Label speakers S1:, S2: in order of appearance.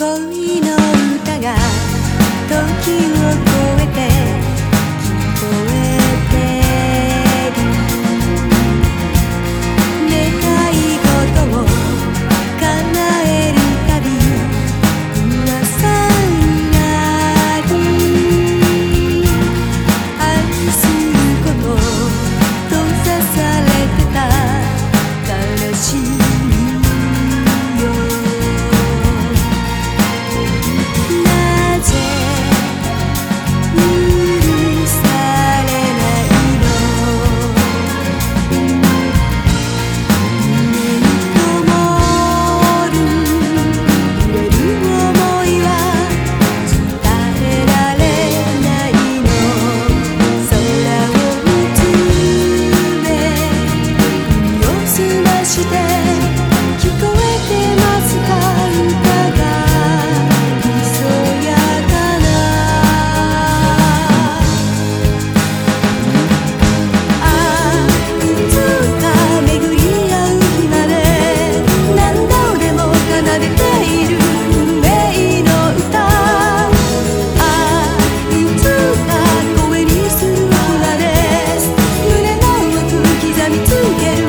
S1: 恋の歌が時を and to get